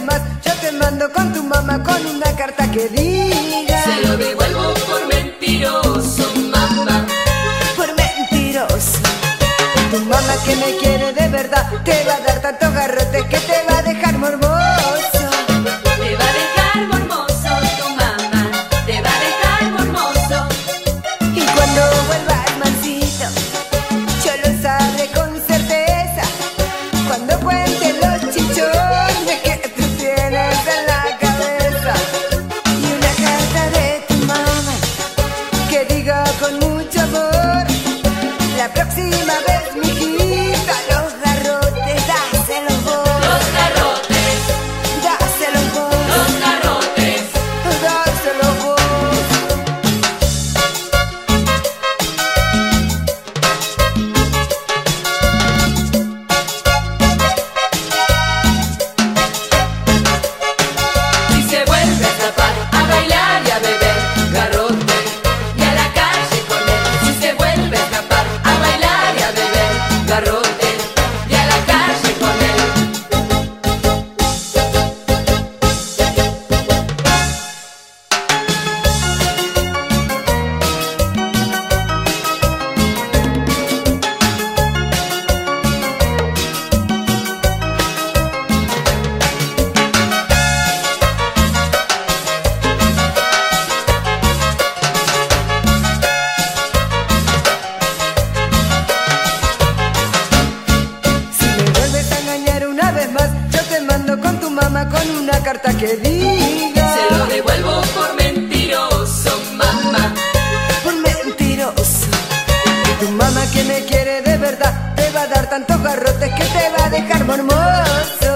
más, yo te mando con tu mamá con una carta que diga. Se lo devuelvo por mentiroso, mamá. Por mentiroso. Tu mamá que me quiere de verdad, te va a dar tantos garrotes con mucho amor. La próxima vez, carta que diga. Se lo devuelvo por mentiroso, mamá. por mentiroso. Tu mamá que me quiere de verdad te va a dar tantos garrotes que te va a dejar mormosa.